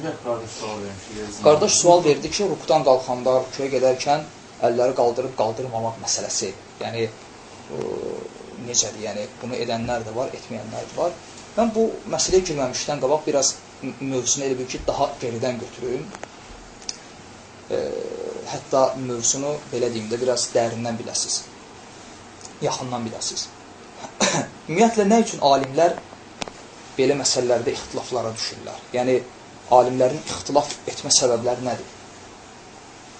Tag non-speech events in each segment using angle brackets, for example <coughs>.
Nəcəf qardaş sual vermiş. Qardaş sual verdi ki, rukudan qalxanda, rukuya gedərkən əlləri qaldırıb qaldırmamaq məsələsi. Yəni ə, necədir? Yəni bunu edənlər də var, etməyənlər də var. Mən bu məsələyə girməmişdən qabaq biraz mövzunu elə bil ki, daha geridən götürüm. E, hətta mövzunu belə deyim də biraz dərindən biləsiz. Yaxından biləsiz. <coughs> Ümumiyyətlə nə üçün alimlər belə məsələlərdə ixtilaflara düşürlər? Yəni alimlərin ixtilaf etmə səbəbləri nədir?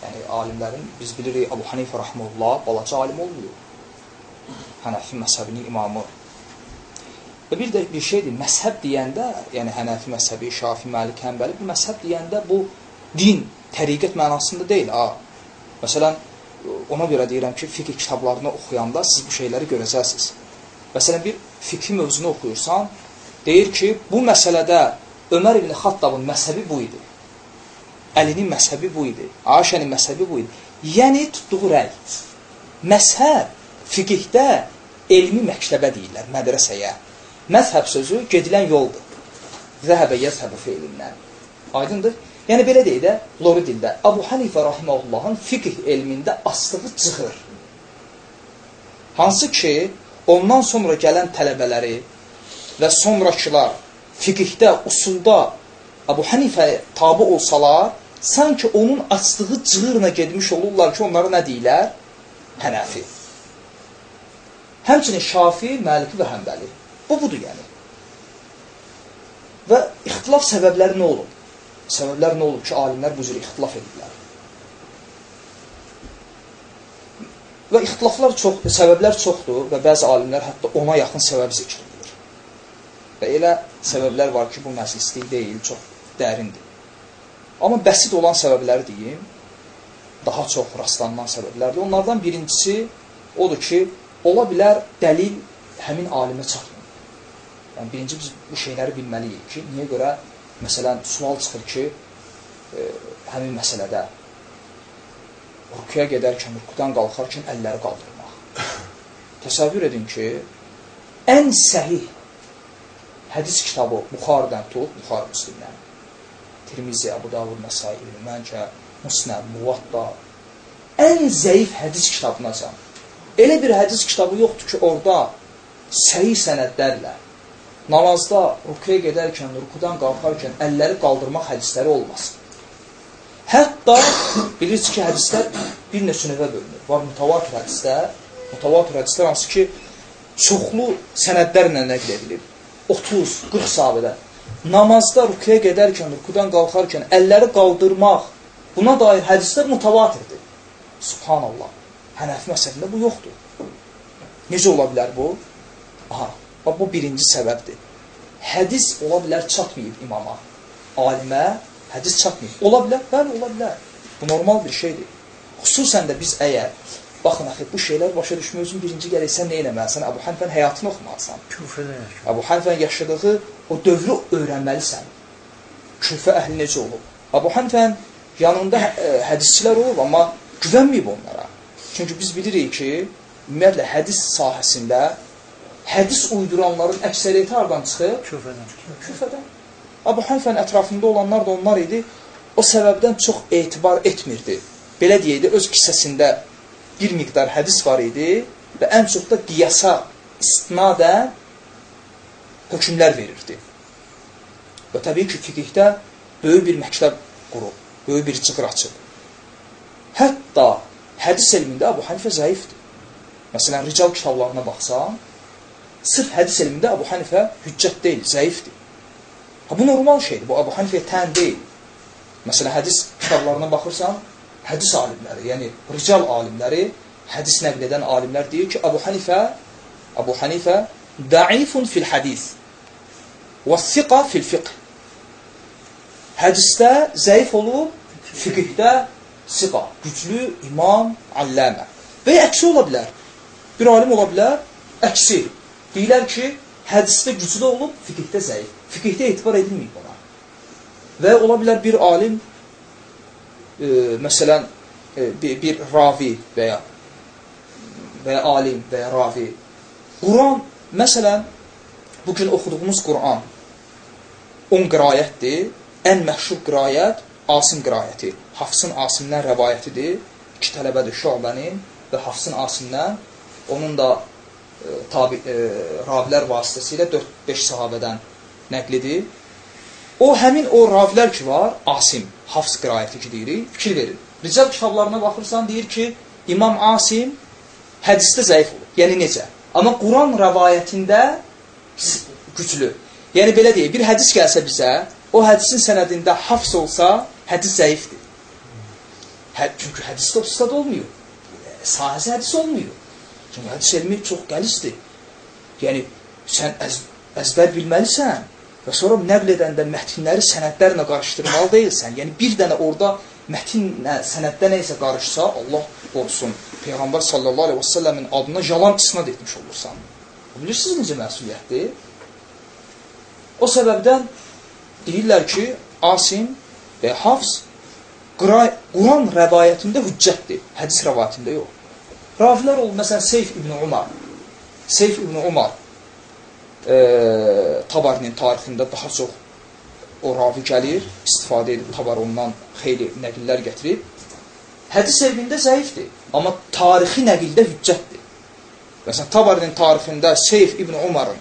Yəni alimlərin biz bilirik Əbu Hanifə rahmeullah balaca alim olmuyor. Hənəfi məzhəbinin imamı. Və bir də bir şeydir, məzhəb deyəndə, yəni Hənəfi məzhəbi, Şafi, Məlik, Həmbəli bu məzhəb deyəndə bu din, təriqət mənasında deyil. Ha. Məsələn, ona görə deyirəm ki, fiqh kitablarını oxuyanda siz bu şeyləri görəcəksiniz. Məsələn, bir fiqh mövzunu oxuyursan, deyir ki, bu məsələdə Ömər ibn Xattabın məzhəbi bu idi. Əlinin məzhəbi bu idi. Ayşənin məzhəbi bu idi. Yəni tutduğu rəy. Məzhəb fiqhdə elmi məktəbə deyirlər, mədrəsəyə. Məzhəb sözü gedilən yoldur. Zəhəbə yəzhəbə feilindən. Aydındır? Yəni belə deyək də, lori dildə Əbu Hanifə rahimehullahın fiqh elmində astığı çıxır. Hansı ki, ondan sonra gələn tələbələri və sonrakılar fiqhdə, usulda Əbu Hanifə tabi olsalar, sanki onun açdığı cığırla getmiş olurlar ki, onlara nə deyirlər? Hənəfi. Həmçinin Şafi, Məliki və Həmbəli. Bu budur yəni. Və ixtilaf səbəbləri nə olub? Səbəblər nə olub ki, alimlər bu cür ixtilaf ediblər? Və ixtilaflar çox, səbəblər çoxdur və bəzi alimlər hətta ona yaxın səbəb zikr edir. Və elə səbəblər var ki, bu məclislik deyil, çox dərindir. Amma bəsit olan səbəbləri deyim, daha çox rastlanan səbəblərdir. Onlardan birincisi odur ki, ola bilər dəlil həmin alimə çatmır. Yəni, birinci biz bu şeyləri bilməliyik ki, niyə görə, məsələn, sual çıxır ki, e, həmin məsələdə rukuya gedərkən, rukudan qalxarkən əlləri qaldırmaq. <coughs> Təsəvvür edin ki, ən səhih hədis kitabı Buxardən tut, Buxar müslimdən, Tirmizi, Abu Davud, Nəsai, İbn Məncə, Musnəb, Muvatta, ən zəif hədis kitabına can. Elə bir hədis kitabı yoxdur ki, orada səhi sənədlərlə namazda rukuya gedərkən, rukudan qalxarkən əlləri qaldırmaq hədisləri olmasın. Hətta bilirsiniz ki, hədislər bir neçə növə bölünür. Var mütəvatir hədislər, mütəvatir hədislər hansı ki, çoxlu sənədlərlə nəql edilir. 30, 40 sahabədə namazda rukuya gedərkən, rukudan qalxarkən əlləri qaldırmaq, buna dair hədislər mutavatirdir. Subhanallah. Hənəfi məsəlində bu yoxdur. Necə ola bilər bu? Aha, bu birinci səbəbdir. Hədis ola bilər çatmayıb imama. Alimə hədis çatmayıb. Ola bilər? Bəli, ola bilər. Bu normal bir şeydir. Xüsusən də biz əgər Baxın, axı, bu şeylər başa düşmək üçün birinci gərək sən nə eləməlisən? Əbu Hənifənin həyatını oxumalısan. Küfədə yaşayır. Əbu Hənifənin yaşadığı o dövrü öyrənməlisən. Küfə əhli necə olub? Əbu Hənifənin yanında ə, e, hədisçilər olub, amma güvənməyib onlara. Çünki biz bilirik ki, ümumiyyətlə hədis sahəsində hədis uyduranların əksəriyyəti hardan çıxır? Küfədən. Küfədən. Əbu Hənifənin ətrafında olanlar da onlar idi. O səbəbdən çox etibar etmirdi. Belə deyəydi, öz kisəsində bir miqdar hədis var idi və ən çox da qiyasa istinadən hökmlər verirdi. Və təbii ki, fiqhdə böyük bir məktəb qurub, böyük bir cığır açıb. Hətta hədis elmində Əbu Hanifə zəifdir. Məsələn, rical kitablarına baxsan, sırf hədis elmində Əbu Hanifə hüccət deyil, zəifdir. Ha, bu normal şeydir, bu Əbu Hanifəyə tən deyil. Məsələn, hədis kitablarına baxırsan, hədis alimləri, yəni rical alimləri, hədis nəql edən alimlər deyir ki, Əbu Hanifə Əbu Hanifə daifun fil hədis və siqa fil fiqh. Hədisdə zəif olub, fiqhdə siqa, güclü imam, alləmə. Və əksi ola bilər. Bir alim ola bilər, əksi. Deyilər ki, hədisdə güclü olub, fiqhdə zəif. Fiqhdə etibar edilməyib ona. Və ola bilər bir alim e, məsələn, e, bir, bir ravi və ya və ya alim və ya ravi. Quran, məsələn, bugün oxuduğumuz Quran 10 qirayətdir ən məşhur qirayət Asim qirayəti. Hafsın Asimdən rəvayətidir. İki tələbədir Şubənin və Hafsın Asimdən. Onun da e, tabi, e, ravilər vasitəsilə 4-5 sahabədən nəqlidir. O, həmin o ravilər ki var, Asim, Hafs qirayəti ki deyirik, fikir verin. Rical kitablarına baxırsan, deyir ki, İmam Asim hədisdə zəif olur. Yəni necə? Amma Quran rəvayətində güclü. Yəni belə deyək, bir hədis gəlsə bizə, o hədisin sənədində hafs olsa, hədis zəifdir. Hə, çünki hədisdə ustad olmuyor. Sahəsi hədis olmuyor. Çünki hədis elmi çox qəlisdir. Yəni, sən əz, əzbər bilməlisən və sonra nəql edəndə mətinləri sənədlərlə qarışdırmalı deyilsən. Yəni, bir dənə orada mətinlə, sənəddə nə isə qarışsa, Allah qorusun, Peyğəmbər sallallahu aleyhi və səlləmin adına yalan isnad etmiş olursan. Bilirsiniz necə məsuliyyətdir? O səbəbdən deyirlər ki, Asim və Hafs Quran rəvayətində hüccətdir, hədis rəvayətində yox. Ravilər olub, məsələn, Seyf ibn Umar. Seyf ibn Umar e, Tabarinin tarixində daha çox o ravi gəlir, istifadə edib Tabar ondan xeyli nəqillər gətirib. Hədis elmində zəifdir, amma tarixi nəqildə hüccətdir. Məsələn, Tabarinin tarixində Seyf ibn Umarın,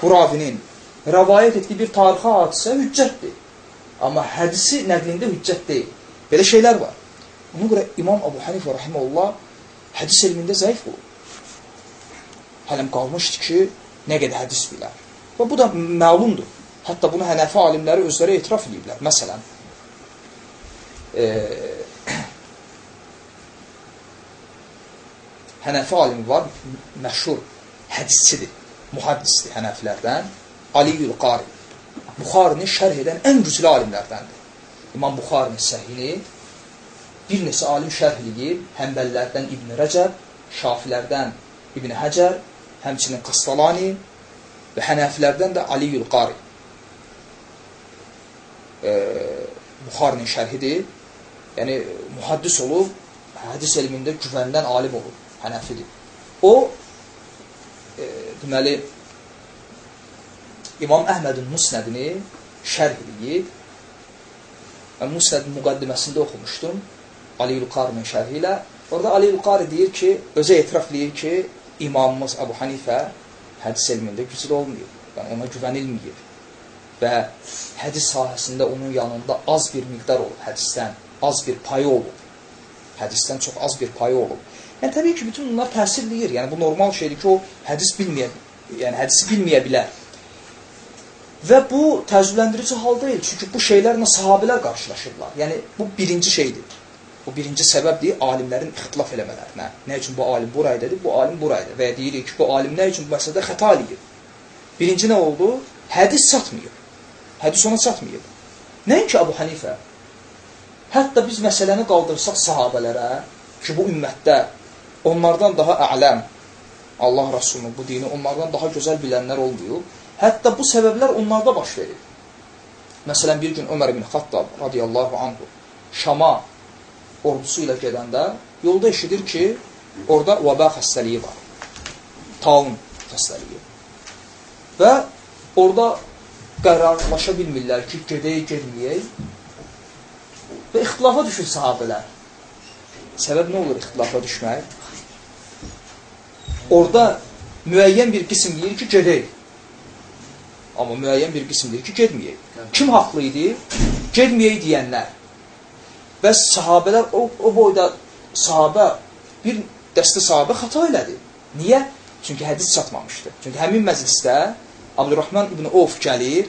bu ravinin rəvayət etdiyi bir tarixi hadisə hüccətdir. Amma hədisi nəqlində hüccət deyil. Belə şeylər var. Ona görə İmam Abu Hanifə rahimehullah hədis elmində zəif olur. Hələm qalmışdı ki, nə qədər hədis bilər. Və bu da məlumdur. Hətta bunu hənəfi alimləri özləri etiraf ediblər. Məsələn, e, <coughs> hənəfi alimi var, məşhur hədisçidir, muhaddisdir hənəfilərdən. Aliyül Qari. Buxarini şərh edən ən güclü alimlərdəndir. İmam Buxarinin səhini bir neçə alim şərh edir. Həmbəllərdən İbn Rəcəb, Şafilərdən İbn Həcər, həmçinin Qastalani və Hənəfilərdən də Aliyül Qari. E, Buxarinin şərhidir. Yəni, mühaddis olub, hədis elmində güvənilən alim olub, Hənəfidir. O, e, deməli, İmam Əhmədin Musnədini şərh edib. Mən Musnədin müqaddiməsində oxumuşdum. Ali Ülqarinin şərhi ilə. Orada Ali Ülqari deyir ki, özə etiraf deyir ki, imamımız Əbu Hanifə hədis elmində güclü olmayıb. Yəni ona güvənilməyib. Və hədis sahəsində onun yanında az bir miqdar olub hədisdən, az bir payı olub. Hədisdən çox az bir payı olub. Yəni təbii ki, bütün bunlar təsir eləyir. Yəni bu normal şeydir ki, o hədis bilməyə, yəni hədisi bilməyə bilər. Və bu təəccübləndirici hal deyil. Çünki bu şeylərlə sahabələr qarşılaşırlar. Yəni, bu birinci şeydir. Bu birinci səbəbdir alimlərin ixtilaf eləmələrinə. Nə üçün bu alim buraydadır, bu alim burayda. Və deyirik ki, bu alim nə üçün bu məsələdə xəta eləyir. Birinci nə oldu? Hədis çatmayıb. Hədis ona çatmayıb. Nəinki Abu Hanifə. Hətta biz məsələni qaldırsaq sahabələrə ki, bu ümmətdə onlardan daha ələm, Allah Rasulunun bu dini onlardan daha gözəl bilənlər olmayıb. Hətta bu səbəblər onlarda baş verir. Məsələn, bir gün Ömər ibn Xattab radiyallahu anhu Şama ordusu ilə gedəndə yolda eşidir ki, orada vəbə xəstəliyi var. Taun xəstəliyi. Və orada qərarlaşa bilmirlər ki, gedək, gedməyək. Və ixtilafa düşür sahabələr. Səbəb nə olur ixtilafa düşmək? Orada müəyyən bir qism deyir ki, gedək. Amma müəyyən bir qism deyir ki, getməyək. Kim haqlı idi? Getməyək deyənlər. Bəs sahabələr, o, o boyda sahabə, bir dəstə sahabə xata elədi. Niyə? Çünki hədis çatmamışdı. Çünki həmin məclisdə Abdurrahman ibn Ovf gəlir,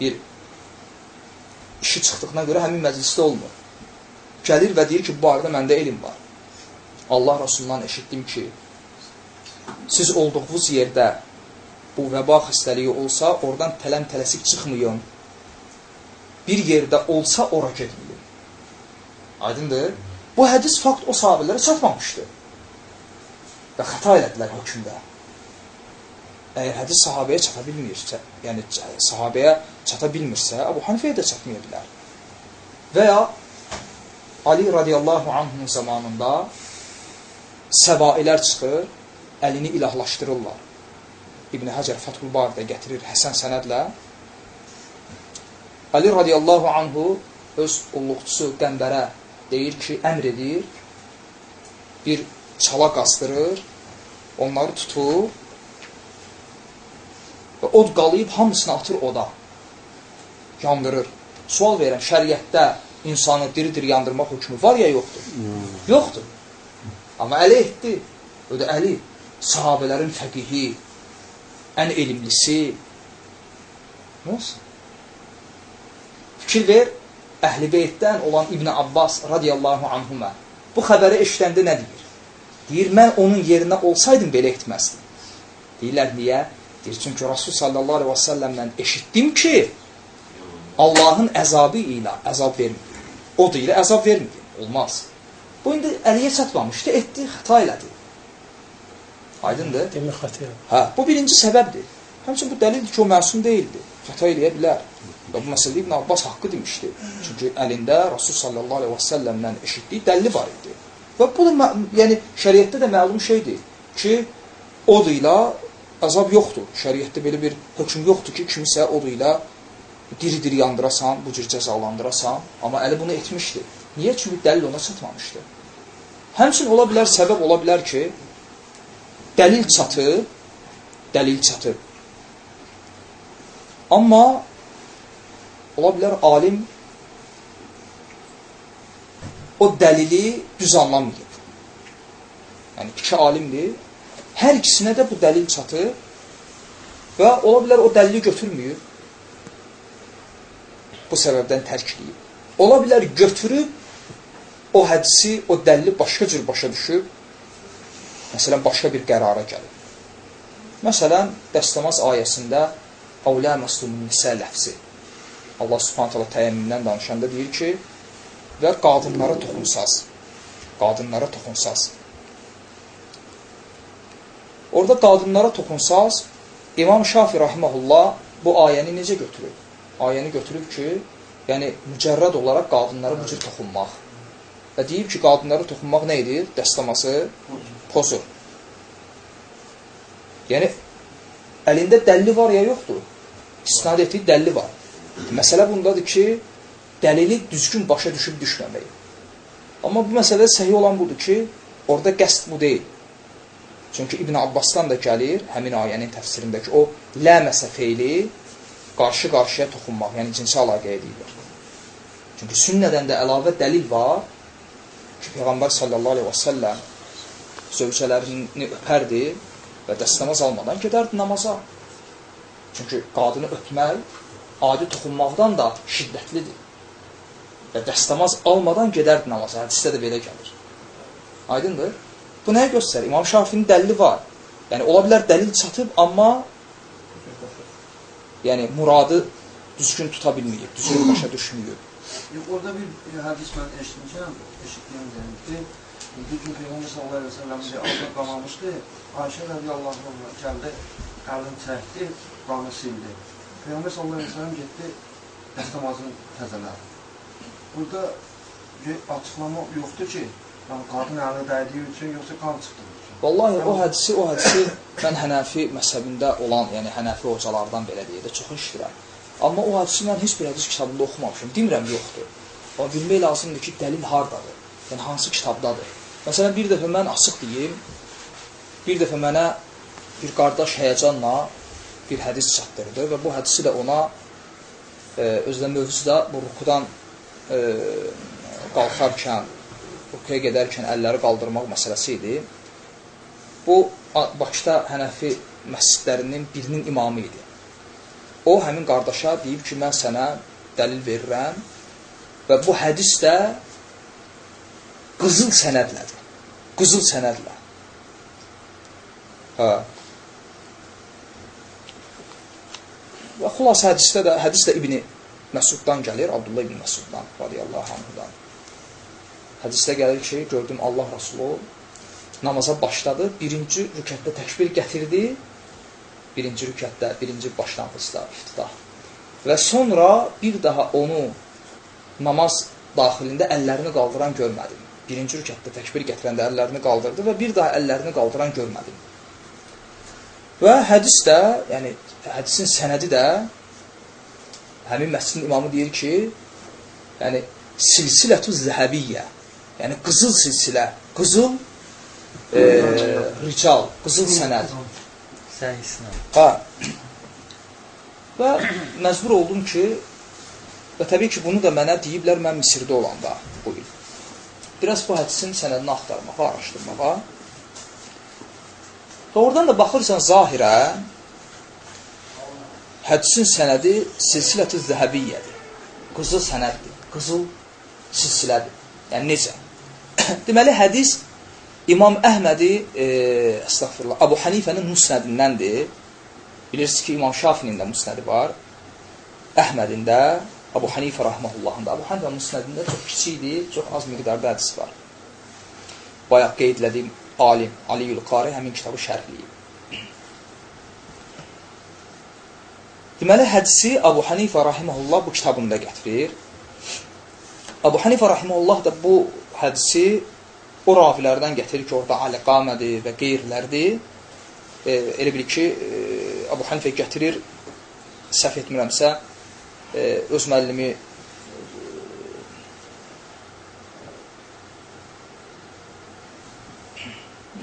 bir işi çıxdığına görə həmin məclisdə olmur. Gəlir və deyir ki, bu barədə məndə elm var. Allah Rasulundan eşitdim ki, siz olduğunuz yerdə bu vəba xəstəliyi olsa, oradan tələm tələsik çıxmayın. Bir yerdə olsa, ora getməyin. Aydındır? Bu hədis fakt o sahabələrə çatmamışdı. Və xəta elədilər hökmdə. Əgər hədis sahabəyə çata bilmirsə, yəni sahabəyə çata bilmirsə, Əbu Hanifəyə də çatmaya bilər. Və ya Ali radiyallahu anhunun zamanında səvailər çıxır, əlini ilahlaşdırırlar. İbn Həcər Fəthul Bardə gətirir Həsən sənədlə. Ali radiyallahu anhu öz qulluqçusu Qəmbərə deyir ki, əmr edir, bir çala qastırır, onları tutur və od qalayıb hamısını atır oda, yandırır. Sual verirəm, şəriətdə insanı diri-diri yandırmaq hökmü var ya yoxdur? Yoxdur. Amma Əli etdi. O da Əli sahabələrin fəqihi, ən elmlisi. Nə olsun? Fikir ver, Əhl-i Beytdən olan İbn Abbas radiyallahu anhumə bu xəbəri eşidəndə nə deyir? Deyir, mən onun yerinə olsaydım belə etməzdim. Deyirlər, niyə? Deyir, çünki Rasul sallallahu aleyhi və səlləmdən eşitdim ki, Allahın əzabı ilə əzab vermir. O ilə əzab vermir. Olmaz. Bu indi əliyə çatmamışdı, etdi, xəta elədi. Aydındır? Demək xəta. Hə, bu birinci səbəbdir. Həmçinin bu dəlildir ki, o məsum deyildi. Xəta eləyə bilər. Və bu məsələdə İbn Abbas haqqı demişdi. Çünki əlində Rasul sallallahu əleyhi və səlləmdən eşitdiyi dəlili var idi. Və bu da yəni şəriətdə də məlum şeydir ki, od ilə əzab yoxdur. Şəriətdə belə bir hökm yoxdur ki, kimisə od ilə diri-diri yandırasan, bu cür cəzalandırasan, amma əli bunu etmişdi. Niyə? Çünki dəlil ona çatmamışdı. Həmçin ola bilər, səbəb ola bilər ki, dəlil çatıb, dəlil çatıb. Amma ola bilər alim o dəlili düz anlamayıb. Yəni, iki alimdir. Hər ikisinə də bu dəlil çatır və ola bilər o dəlili götürməyib. Bu səbəbdən tərkləyib. Ola bilər götürüb o hədisi, o dəlili başqa cür başa düşüb, məsələn, başqa bir qərara gəlir. Məsələn, dəstəmaz ayəsində Avlə məslumun nisə ləfsi Allah subhanət hala təyəmmündən danışanda deyir ki, və qadınlara toxunsaz, qadınlara toxunsaz. Orada qadınlara toxunsaz, İmam Şafi rahiməhullah bu ayəni necə götürüb? Ayəni götürüb ki, yəni mücərrəd olaraq qadınlara bu cür toxunmaq. Və deyib ki, qadınlara toxunmaq nə edir? Dəstəması pozur. Yəni, əlində dəlli var ya yoxdur? İstinad etdiyi dəlli var. Məsələ bundadır ki, dəlili düzgün başa düşüb düşməmək. Amma bu məsələdə səhih olan budur ki, orada qəsd bu deyil. Çünki İbn Abbasdan da gəlir, həmin ayənin təfsirindəki o ləməsə feyli qarşı-qarşıya toxunmaq, yəni cinsi əlaqəyə deyilir. Çünki sünnədən də əlavə dəlil var ki, Peyğəmbər sallallahu aleyhi və səlləm zövcələrini öpərdi və dəstəmaz almadan gedərdi namaza. Çünki qadını öpmək adi toxunmaqdan da şiddətlidir. Və dəstəmaz almadan gedərdi namaza. Hədisdə də belə gəlir. Aydındır? Bu nəyə göstərir? İmam Şafinin dəlili var. Yəni, ola bilər dəlil çatıb, amma yəni, muradı düzgün tuta bilməyib, düzgün <clears throat> başa düşməyib. Yox, orada bir, hədis mən eşitmişəm, eşitdiyim deyim ki, bir gün Peyğəmbər sallallahu aleyhi ve sellem bir aldı qamamışdı, Ayşə radiyallahu anh gəldi, əlini çəkdi, qanı sildi. Peyğəmbər sallallahu əleyhi və səlləm getdi dəstəmazını təzələdi. Burada açıqlama yoxdur ki, yəni qadın əlini dəydiyi üçün yoxsa qan üçün. Vallahi o hədisi, o hədisi mən Hənəfi məzhəbində olan, yəni Hənəfi hocalardan belə deyə də çox eşidirəm. Amma o hədisi mən heç bir hədis kitabında oxumamışam. Demirəm yoxdur. Amma bilmək lazımdır ki, dəlil hardadır? Yəni hansı kitabdadır? Məsələn, bir dəfə mən açıq deyim, bir dəfə mənə bir qardaş həyəcanla bir hədis çatdırdı və bu hədisi də ona e, özdə mövzuda bu rukudan e, qalxarkən, rukuya gedərkən əlləri qaldırmaq məsələsi idi. Bu, Bakıda Hənəfi məscidlərinin birinin imamı idi. O, həmin qardaşa deyib ki, mən sənə dəlil verirəm və bu hədis də qızıl sənədlədir. Qızıl sənədlə. Hə. Və xülas hədisdə də, hədis də İbni Məsuddan gəlir, Abdullah İbni Məsuddan, radiyallahu anhudan. Hədisdə gəlir ki, gördüm Allah Rasulü namaza başladı, birinci rükətdə təkbir gətirdi, birinci rükətdə, birinci başlanğıcda, iftidah. Və sonra bir daha onu namaz daxilində əllərini qaldıran görmədim. Birinci rükətdə təkbir gətirəndə əllərini qaldırdı və bir daha əllərini qaldıran görmədim. Və hədis də, yəni hədisin sənədi də həmin məscidin imamı deyir ki, yəni silsilətü zəhəbiyyə, yəni qızıl silsilə, qızıl e, rical, qızıl sənəd. Ha. Və məcbur oldum ki, və təbii ki, bunu da mənə deyiblər mən Misirdə olanda bu il. Biraz bu hədisin sənədini axtarmağa, araşdırmağa. Doğrudan da baxırsan zahirə, hədisin sənədi silsilətü zəhəbiyyədir. Qızıl sənəddir, qızıl silsilədir. Yəni necə? <coughs> Deməli, hədis İmam Əhmədi, e, əstəğfirullah, Abu Hanifənin musnədindəndir. Bilirsiniz ki, İmam Şafinin də musnədi var. Əhmədin də, Abu Hanifə rahmehullahın da. Abu Hanifə musnədində çox kiçikdir, çox az miqdarda hədis var. Bayaq qeydlədiyim alim, Aliyül Qari həmin kitabı şərhləyib. Deməli, hədisi Abu Hanifə rahiməhullah bu kitabında gətirir. Abu Hanifə rahiməhullah da bu hədisi o ravilərdən gətirir ki, orada Aliqamədir və qeyrilərdir. E, elə bil ki, e, Abu Hanifə gətirir, səhv etmirəmsə, e, öz müəllimi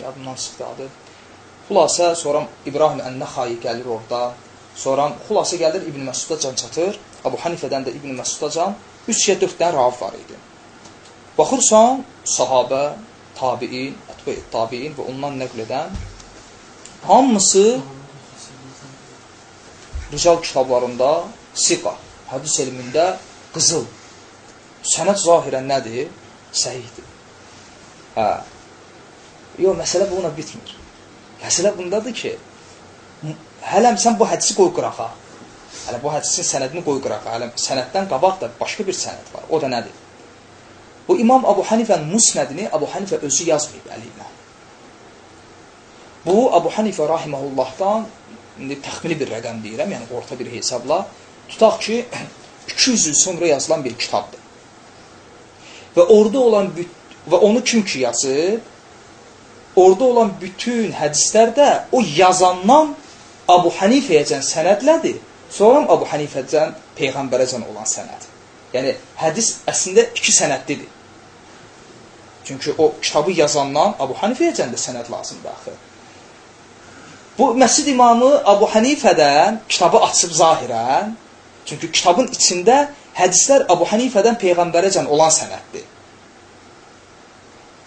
yadımdan çıxdı adı. Xülasə, sonra İbrahim Ən-Nəxayi gəlir orada. Sonra xülasə gəlir İbn Məsudda can çatır. Abu Hanifədən də İbn Məsudda can 3 ya 4 dənə ravi var idi. Baxırsan, sahabə, tabiin, ətbə tabiin və ondan nəql edən hamısı rical kitablarında siqa, hədis elmində qızıl. Sənət zahirən nədir? Səhihdir. Hə. Yox, məsələ bununla bitmir. Məsələ bundadır ki, hələm sən bu hədisi qoy qırağa. Hələ bu hədisin sənədini qoy qırağa. Hələ sənəddən qabaq da başqa bir sənəd var. O da nədir? Bu İmam Abu Hanifənin musnədini Abu Hanifə özü yazmayıb əliyinə. Bu Abu Hanifə rahiməhullahdan indi təxmini bir rəqəm deyirəm, yəni orta bir hesabla tutaq ki 200 il sonra yazılan bir kitabdır. Və orada olan və onu kim ki yazıb, orada olan bütün hədislərdə o yazandan Abu Hanifəyəcən sənədlədir. Sonra Abu Hanifəcən peyğəmbərəcən olan sənəd. Yəni hədis əslində iki sənədlidir. Çünki o kitabı yazandan Abu Hanifəyəcən də sənəd lazımdır axı. Bu məscid imamı Abu Hanifədən kitabı açıb zahirən, çünki kitabın içində hədislər Abu Hanifədən peyğəmbərəcən olan sənəddir.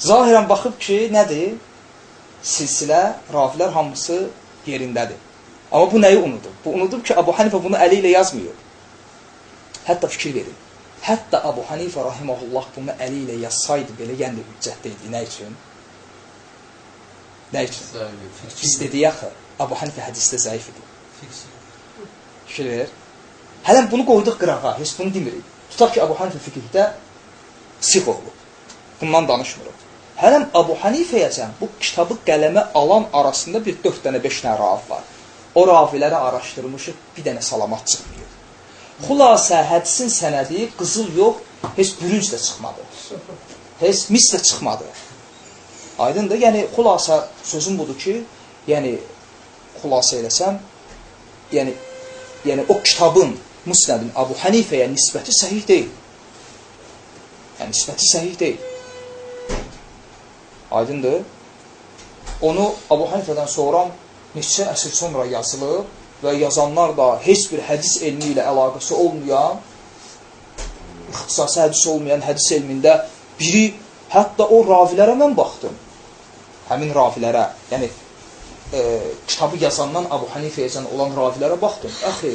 Zahirən baxıb ki, nədir? Silsilə, ravilər hamısı yerindədir. Amma bu nəyi unudub? Bu unudub ki, Abu Hanifə bunu əli ilə yazmıyor. Hətta fikir verin. Hətta Abu Hanifə rahiməhullah bunu əli ilə yazsaydı belə də hüccətdə idi. Nə üçün? Nə üçün? Biz dedik axı, Abu Hanifə hədisdə zəif idi. Fikir ver. Hələn bunu qoyduq qırağa, heç bunu demirik. Tutaq ki, Abu Hanifə fiqhdə siq olub. Bundan danışmırıq. Hələm Abu Hanifəyəcən bu kitabı qələmə alan arasında bir 4 dənə 5 dənə rav var. O raviləri araşdırmışıq, bir dənə salamat çıxmıyor. Xülasə hədisin sənədi qızıl yox, heç bürünc də çıxmadı. Heç mis də çıxmadı. Aydındır? Yəni xülasə sözüm budur ki, yəni xülasə eləsəm, yəni yəni o kitabın Musnədin Abu Hanifəyə nisbəti səhih deyil. Yəni nisbəti səhih deyil. Aydındır? Onu Abu Hanifədən sonra neçə əsr sonra yazılıb və yazanlar da heç bir hədis elmi ilə əlaqəsi olmayan, ixtisası hədis olmayan hədis elmində biri, hətta o ravilərə mən baxdım. Həmin ravilərə, yəni e, kitabı yazandan Abu Hanifəyəcən olan ravilərə baxdım. Əxi,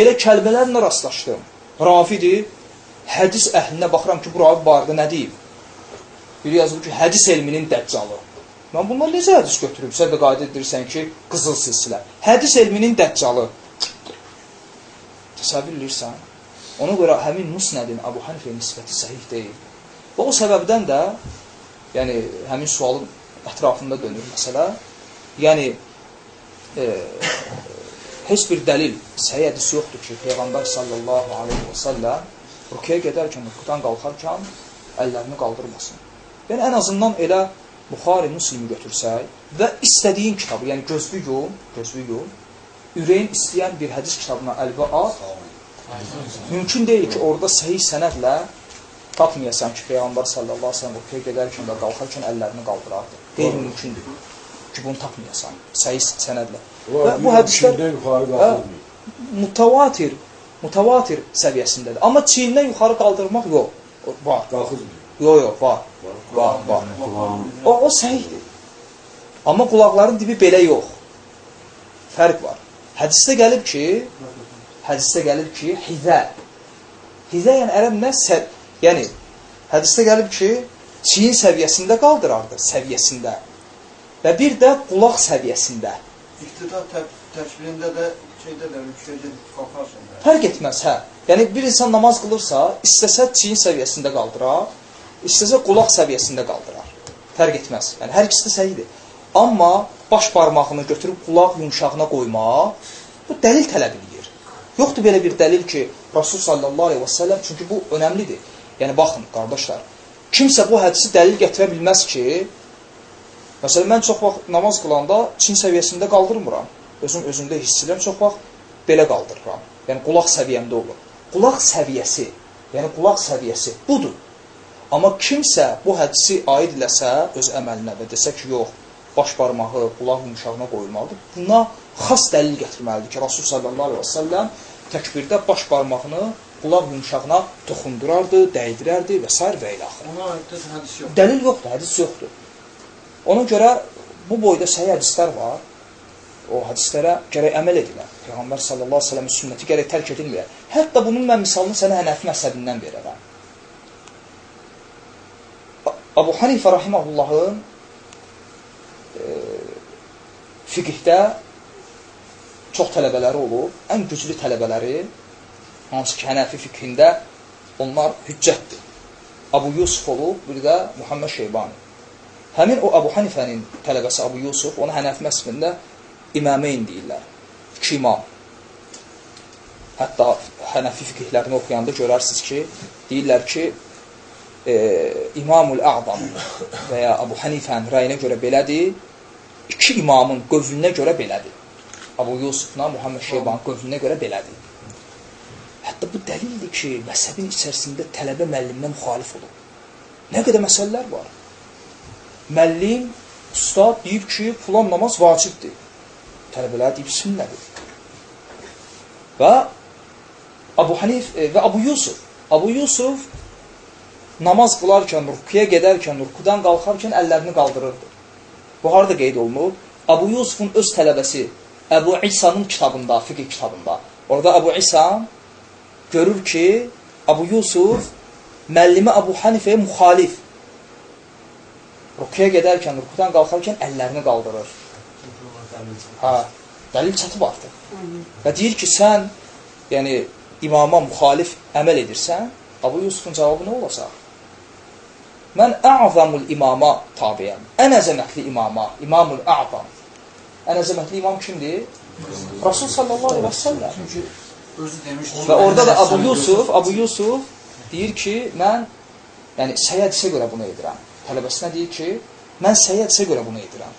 elə kəlmələrlə rastlaşdım. Ravidir, hədis əhlinə baxıram ki, bu ravi barədə nə deyib? Biri yazıb ki, hədis elminin dəccalı. Mən bundan necə hədis götürüb? Sən də qayda edirsən ki, qızıl silsilə. Hədis elminin dəccalı. Təsəvvür edirsən? Ona görə həmin musnədin Abu Hanifə nisbəti səhih deyil. Və o səbəbdən də, yəni həmin sualın ətrafında dönür məsələ. Yəni, e, heç bir dəlil, səhih hədis yoxdur ki, Peyğəmbər sallallahu aleyhi və səlləm rüküyə gedərkən, rüküdən qalxarkən əllərini qaldırmasın. Yəni, ən azından elə Buxari, Müslimi götürsək və istədiyin kitabı, yəni gözlü yol, gözlü yol, ürəyin istəyən bir hədis kitabına əlbə al, Mümkün deyil ki, orada səhih sənədlə tapmayasan ki, Peyğəmbər sallallahu əleyhi və səlləm rukuya gedərkən və qalxarkən əllərini qaldırardı. Qeyri-mümkündür ki, bunu tapmayasan səhih sənədlə. Və bu hədislər hə, mutavatir, mutavatir səviyyəsindədir. Amma çiynindən yuxarı qaldırmaq yox. Var. Qalxır. Yox, yox, var. Var, var. O, o səhihdir. Amma qulaqların dibi belə yox. Fərq var. Hədisdə gəlib ki, hədisdə gəlib ki, hizə. Hizə yəni ərəb nə? Səv yəni hədisdə gəlib ki, çiyin səviyyəsində qaldırardı, səviyyəsində. Və bir də qulaq səviyyəsində. İqtida tə- təkbirində də şeydə də gedib qalxarsan. Fərq etməz, hə. Yəni bir insan namaz qılırsa, istəsə çiyin səviyyəsində qaldırar, istəsə qulaq səviyyəsində qaldırar. Fərq etməz. Yəni hər ikisi də səhihdir. Amma baş barmağını götürüb qulaq yumşağına qoymaq bu dəlil tələb edir. Yoxdur belə bir dəlil ki, Rasul sallallahu əleyhi və səlləm çünki bu önəmlidir. Yəni baxın qardaşlar, kimsə bu hədisi dəlil gətirə bilməz ki, məsələn mən çox vaxt namaz qılanda çin səviyyəsində qaldırmıram. Özüm özümdə hiss edirəm, çox vaxt belə qaldırıram. Yəni qulaq səviyyəmdə olur. Qulaq səviyyəsi, yəni qulaq səviyyəsi budur. Amma kimsə bu hədisi aid eləsə öz əməlinə və desə ki, yox, baş barmağı qulaq yumşağına qoyulmalıdır. Buna xas dəlil gətirməlidir ki, Rasul sallallahu əleyhi və səlləm təkbirdə baş barmağını qulaq yumşağına toxundurardı, dəydirərdi və s. və ilə axır. Ona aid hədis yox. Dəlil yoxdur, hədis yoxdur. Ona görə bu boyda səhih hədislər var. O hədislərə gərək əməl edilir. Peyğəmbər sallallahu əleyhi və səlləmin sünnəti gərək tərk edilmir. Hətta bunun mən misalını sənə Hənəfi məzhəbindən verərəm. Abu Hanifə rahimehullahın e, fiqhdə çox tələbələri olub. Ən güclü tələbələri hansı ki, Hənəfi fiqhində onlar hüccətdir. Abu Yusuf olub, bir də Muhammed Şeybani. Həmin o Abu Hanifənin tələbəsi Abu Yusuf, onu Hənəfi məscidində imameyn deyirlər. İki imam. Hətta Hənəfi fiqhlərini oxuyanda görərsiniz ki, deyirlər ki, e, İmamul A'dam və ya Abu Hanifənin rəyinə görə belədir, iki imamın qövlünə görə belədir. Abu Yusufla Muhammed Şeyban qövlünə görə belədir. Hətta bu dəlildir ki, məzhəbin içərisində tələbə müəllimdən müxalif olur. Nə qədər məsələlər var. Müəllim, ustad deyib ki, filan namaz vacibdir. Tələbələr deyib sünnədir. Və Abu Hanif e, və Abu Yusuf. Abu Yusuf namaz qılarkən, rukuya gedərkən, rukudan qalxarkən əllərini qaldırırdı. Bu harada qeyd olunub? Abu Yusufun öz tələbəsi Əbu İsa'nın kitabında, fiqh kitabında. Orada Əbu İsa görür ki, Abu Yusuf müəllimi Abu Hanifəyə müxalif. Rukuya gedərkən, rukudan qalxarkən əllərini qaldırır. Hə, dəlil çatıb artıq. Və deyir ki, sən yəni imama müxalif əməl edirsən, Abu Yusufun cavabı nə olacaq? Mən əzamul imama tabiyəm. Ən əzəmətli imama, imamul a'zam. Ən əzəmətli imam kimdir? Rasul sallallahu aleyhi və səlləm. Çünki özü demişdi. Və orada da Abu Yusuf, Abu Yusuf deyir ki, mən yəni səyyədisə görə bunu edirəm. Tələbəsinə deyir ki, mən səyyədisə görə bunu edirəm.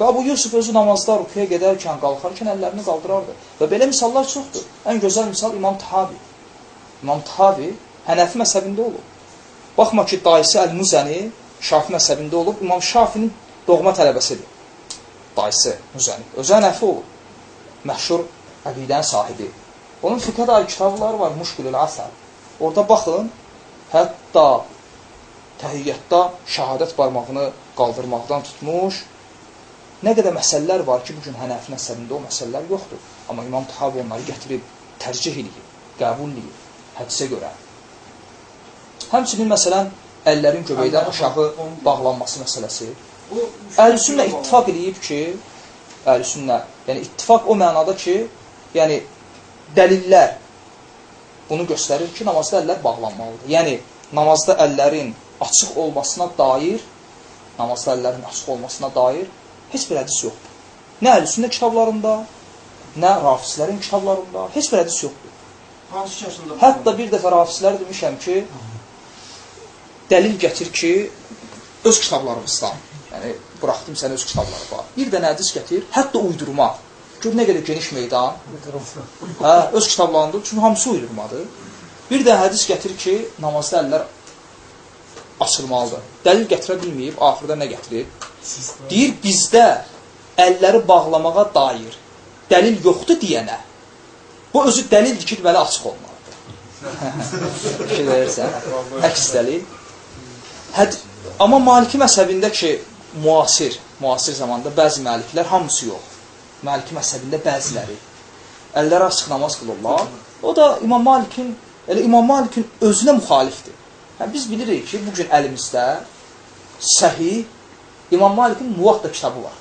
Və Abu Yusuf özü namazda rukuya gedərkən, qalxarkən əllərini qaldırardı. Və belə misallar çoxdur. Ən gözəl misal İmam Tahavi. İmam Tahavi Hənəfi məzhəbində olub. Baxma ki, dayısı Əl-Muzəni Şafi məzhəbində olub, İmam Şafinin doğma tələbəsidir. Dayısı Muzəni. Özü Hənəfi olub. Məşhur əqidən sahibi. Onun fiqhə dair kitabları var, Muşqülül Əsər. Orada baxın, hətta təhiyyətdə şəhadət barmağını qaldırmaqdan tutmuş, nə qədər məsələlər var ki, bugün Hənəfi məsəlində o məsələlər yoxdur. Amma İmam Tahavi onları gətirib, tərcih edib, qəbul edib, hədisə görə. Həmçinin, məsələn, əllərin göbəkdən aşağı bağlanması məsələsi. Əhl-Sünnə ittifaq eləyib ki, Əhl-Sünnə, yəni ittifaq o mənada ki, yəni dəlillər bunu göstərir ki, namazda əllər bağlanmalıdır. Yəni namazda əllərin açıq olmasına dair, namazda əllərin açıq olmasına dair heç bir hədis yoxdur. Nə Əhl-Sünnə kitablarında, nə Rafislərin kitablarında heç bir hədis yoxdur. Hansı yaşında? Hətta bir dəfə Rafislər demişəm ki, dəlil gətir ki, öz kitablarımızdan, yəni buraxdım sənə öz kitabları var. Bir dənə hədis gətir, hətta uydurma. Gör nə qədər geniş meydan. Hə, öz kitablarında çünki hamısı uydurmadır. Bir də hədis gətirir ki, namazda əllər açılmalıdır. Dəlil gətirə bilməyib, axırda nə gətirir? Deyir, bizdə əlləri bağlamağa dair dəlil yoxdur deyənə. Bu özü dəlildir ki, deməli açıq olmalıdır. <laughs> Fikir verirsən? Əks dəlil. Həd amma Maliki məzhəbində ki, müasir, müasir zamanda bəzi məliklər hamısı yox. Maliki məzhəbində bəziləri əlləri açıq namaz qılırlar. O da İmam Malikin, elə İmam Malikin özünə müxalifdir. Hə, biz bilirik ki, bu gün əlimizdə səhih İmam Malikin Muvatta kitabı var.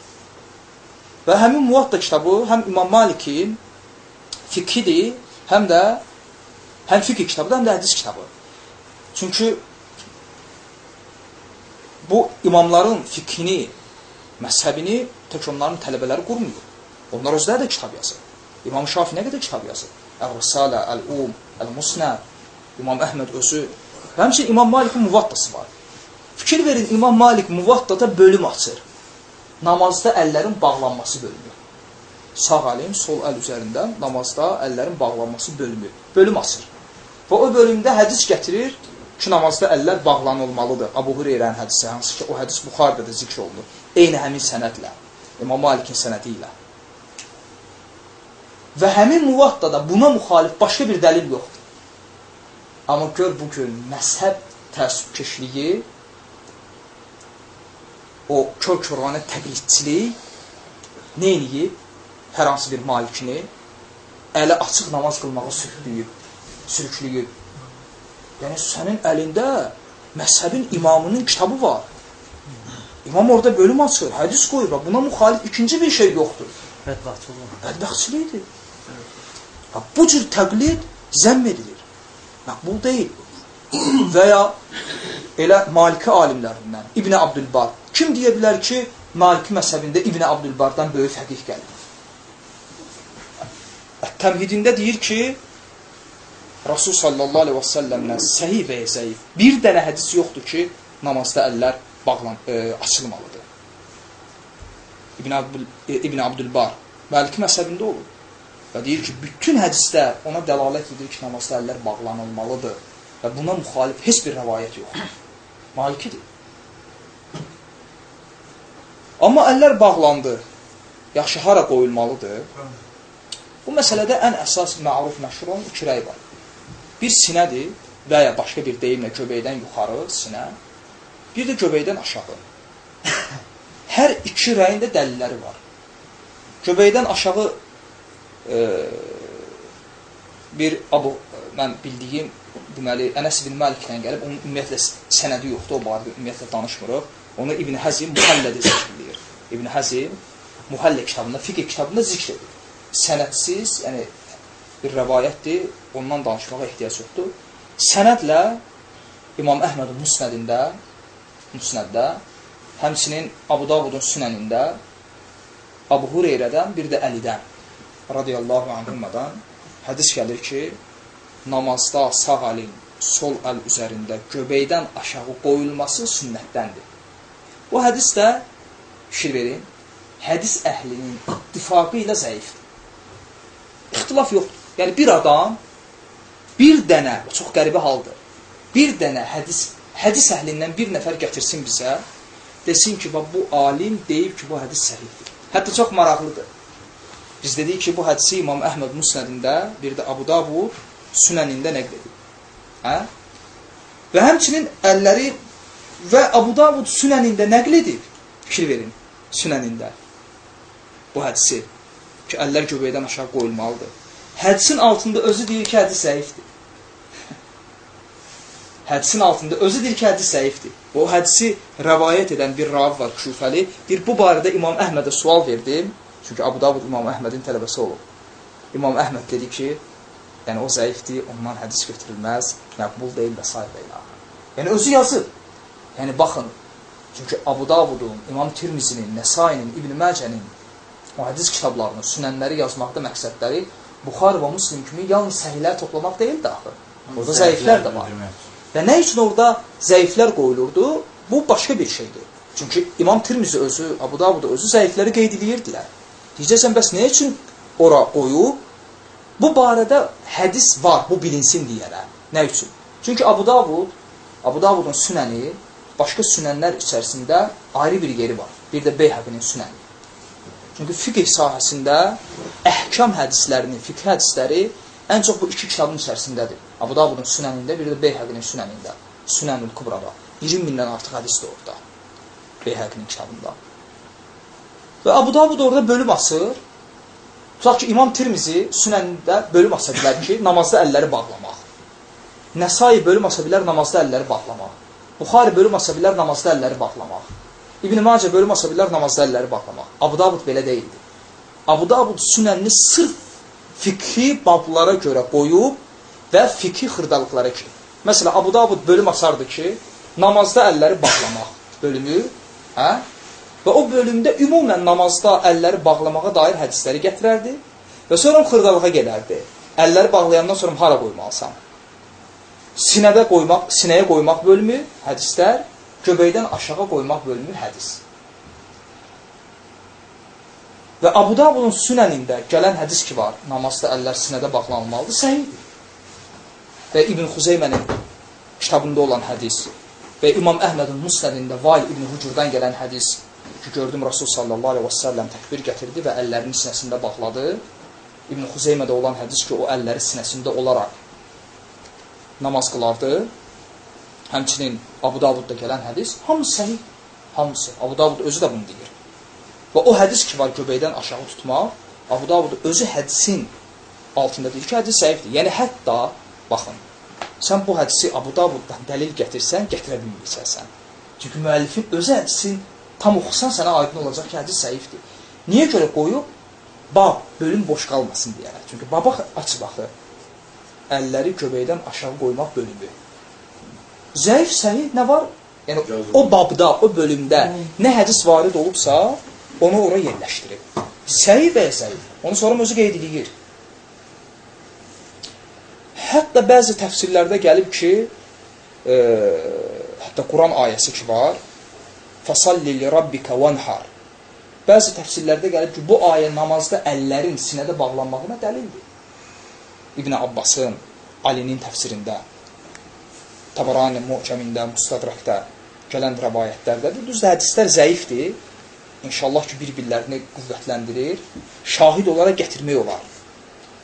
Və həmin Muvatta kitabı həm İmam Malikin fiqhidir, həm də həm fiqh kitabıdır, həm də hədis kitabı. Çünki bu imamların fiqhini, məzhəbini tək onların tələbələri qurmuyor. Onlar özləri də kitab yazır. İmam Şafi nə qədər kitab yazır? Əl-Risalə, Əl-Um, Əl-Musnad, İmam Əhməd özü. Həmçinin İmam Malikin Muvattası var. Fikir verin, İmam Malik Muvattada bölüm açır. Namazda əllərin bağlanması bölümü. Sağ əlin sol əl üzərindən namazda əllərin bağlanması bölümü. Bölüm açır. Və o bölümdə hədis gətirir ki, namazda əllər bağlanılmalıdır. Abu Hüreyrənin hədisi, hansı ki, o hədis Buxarda da zikr olunur. Eyni həmin sənədlə, İmam Malikin sənədi ilə. Və həmin muvattada buna müxalif başqa bir dəlil yoxdur. Amma gör bu gün məzhəb təəssübkeşliyi, o kör-körənə təqlidçilik eləyib? Hər hansı bir malikini əli açıq namaz qılmağa sürükləyib, sürükləyib. Yəni sənin əlində məzhəbin imamının kitabı var. İmam orada bölüm açır, hədis qoyur. Buna müxalif ikinci bir şey yoxdur. Bədbəxtçilik. Bədbəxtçilikdir. Bax, bu cür təqlid zəmm edilir. Məqbul deyil. Və ya elə Maliki alimlərindən İbn Abdülbar. Kim deyə bilər ki, Maliki məzhəbində İbn Abdülbardan böyük fəqih gəlir? Təmhidində deyir ki, Rasul sallallahu aleyhi və səlləmlə səhih və zəif bir dənə hədis yoxdur ki, namazda əllər bağlan, e, açılmalıdır. İbn, Abdül, e, İbn Abdülbar Maliki məzhəbində olur. Və deyir ki, bütün hədislər ona dəlalət edir ki, namazda əllər bağlanılmalıdır. Və buna müxalif heç bir rəvayət yoxdur. Malikidir. Amma əllər bağlandı. Yaxşı, hara qoyulmalıdır? Bu məsələdə ən əsas məruf məşhur olan iki rəy var. Bir sinədir və ya başqa bir deyimlə göbəkdən yuxarı sinə, bir də göbəkdən aşağı. <coughs> Hər iki rəyin də dəlilləri var. Göbəkdən aşağı e, bir abu mən bildiyim deməli Ənəs ibn Məliklə gəlib, onun ümumiyyətlə sənədi yoxdur, o barədə ümumiyyətlə danışmırıq. Onu İbn Həzim Muhallədə zikr edir. İbn Həzim Muhallə kitabında, fiqh kitabında zikr edir. Sənədsiz, yəni bir rəvayətdir, ondan danışmağa ehtiyac yoxdur. Sənədlə İmam Əhmədin Musnədində, Musnəddə, həmçinin Abu Davudun Sünənində, Abu Hureyrədən, bir də Əlidən, radiyallahu anhümmədən hədis gəlir ki, namazda sağ əlin sol əl üzərində göbəkdən aşağı qoyulması sünnətdəndir. Bu hədis də, fikir verin, hədis əhlinin ittifaqı ilə zəifdir. İxtilaf yoxdur. Yəni, bir adam bir dənə, çox qəribə haldır, bir dənə hədis, hədis əhlindən bir nəfər gətirsin bizə, desin ki, bu alim deyib ki, bu hədis səhihdir. Hətta çox maraqlıdır. Biz dedik ki, bu hədisi İmam Əhməd Musnədində, bir də Abu Davud Sünənində nəql edib. Hə? Və həmçinin əlləri və Abu Davud Sünənində nəql edib. Fikir verin, Sünənində. Bu hədisi ki, əllər göbəkdən aşağı qoyulmalıdır. Hədisin altında özü deyir ki, hədis zəifdir. hədisin altında özü deyir ki, hədis zəifdir. O hədisi rəvayət edən bir ravi var, küfəli. Deyir, bu barədə İmam Əhmədə sual verdim. Çünki Abu Davud İmam Əhmədin tələbəsi olub. İmam Əhməd dedi ki, yəni o zəifdir, ondan hədis götürülməz, məqbul deyil və s. və ilə. Yəni özü yazır. Yəni baxın, çünki Abu Davudun, İmam Tirmizinin, Nəsainin, İbn Məcənin o hədis kitablarını, sünənləri yazmaqda məqsədləri Buxar və Müslim kimi yalnız səhihlər toplamaq deyildi axı. Orada zəiflər də var. Və nə üçün orada zəiflər qoyulurdu? Bu başqa bir şeydir. Çünki İmam Tirmizi özü, Abu Davud özü zəifləri qeyd edirdilər. Deyəcəksən, bəs nə üçün ora qoyub bu barədə hədis var, bu bilinsin deyərək. Nə üçün? Çünki Abu Davud, Abu Davudun sünəni başqa sünənlər içərisində ayrı bir yeri var. Bir də Beyhəqinin sünəni. Çünki fiqh sahəsində əhkam hədislərini, fiqh hədisləri ən çox bu iki kitabın içərisindədir. Abu Davudun sünənində, bir də Beyhəqinin sünənində. Sünənül Kubrada. 20 mindən artıq hədisdir orada. Beyhəqinin kitabında. Və Abu Davud orada bölüm asır. Tutaq ki, İmam Tirmizi sünənində bölüm asa bilər ki, namazda əlləri bağlamaq. Nəsai bölüm asa bilər namazda əlləri bağlamaq. Buxari bölüm asa bilər namazda əlləri bağlamaq. İbn Macə bölüm asa bilər namazda əlləri bağlamaq. Abu Davud belə deyildi. Abu Davud sünənini sırf fikhi bablara görə qoyub və fikhi xırdalıqlara ki. Məsələn, Abu Davud bölüm asardı ki, namazda əlləri bağlamaq bölümü, hə? Və o bölümdə ümumən namazda əlləri bağlamağa dair hədisləri gətirərdi və sonra xırdalığa gedərdi. Əlləri bağlayandan sonra hara qoymalısan? Sinədə qoymaq, sinəyə qoymaq bölümü hədislər, göbəkdən aşağı qoymaq bölümü hədis. Və Abu Davudun sünənində gələn hədis ki var, namazda əllər sinədə bağlanmalıdır, səhiydir. Və İbn Xuzeymənin kitabında olan hədis və İmam Əhmədin Musnədində Vail İbn Hucurdan gələn hədis ki, gördüm Rasul sallallahu aleyhi və səlləm təkbir gətirdi və əllərini sinəsində bağladı. İbn Xuzeymədə olan hədis ki, o əlləri sinəsində olaraq namaz qılardı. Həmçinin Abu Davudda gələn hədis, hamısı səhih, hamısı. Abu Davud özü də bunu deyir. Və o hədis ki var göbəkdən aşağı tutmaq, Abu Davud özü hədisin altında deyir ki, hədis səhifdir. Yəni hətta, baxın, sən bu hədisi Abu Davuddan dəlil gətirsən, gətirə bilməyəcəksən. Çünki müəllifin özü hədisin tam oxusan sənə aydın olacaq ki, hədis zəifdir. Niyə görə qoyub? Bab, bölüm boş qalmasın deyərək. Çünki baba aç baxı. Əlləri göbəkdən aşağı qoymaq bölümü. Zəif, səhih nə var? Yəni o babda, o bölümdə nə hədis varid olubsa, onu ora yerləşdirib. Səhih və zəif. Onu sonra özü qeyd edir. Hətta bəzi təfsirlərdə gəlib ki, e, hətta Quran ayəsi ki var, Fasalli li rabbika vanhar. Bəzi təfsirlərdə gəlib ki, bu ayə namazda əllərin sinədə bağlanmağına dəlildir. İbn Abbasın, Alinin təfsirində, Tabarani Mu'cəmində, Mustadrakda gələn rəvayətlərdədir. Düzdür, hədislər zəifdir. İnşallah ki, bir-birlərini qüvvətləndirir. Şahid olaraq gətirmək olar.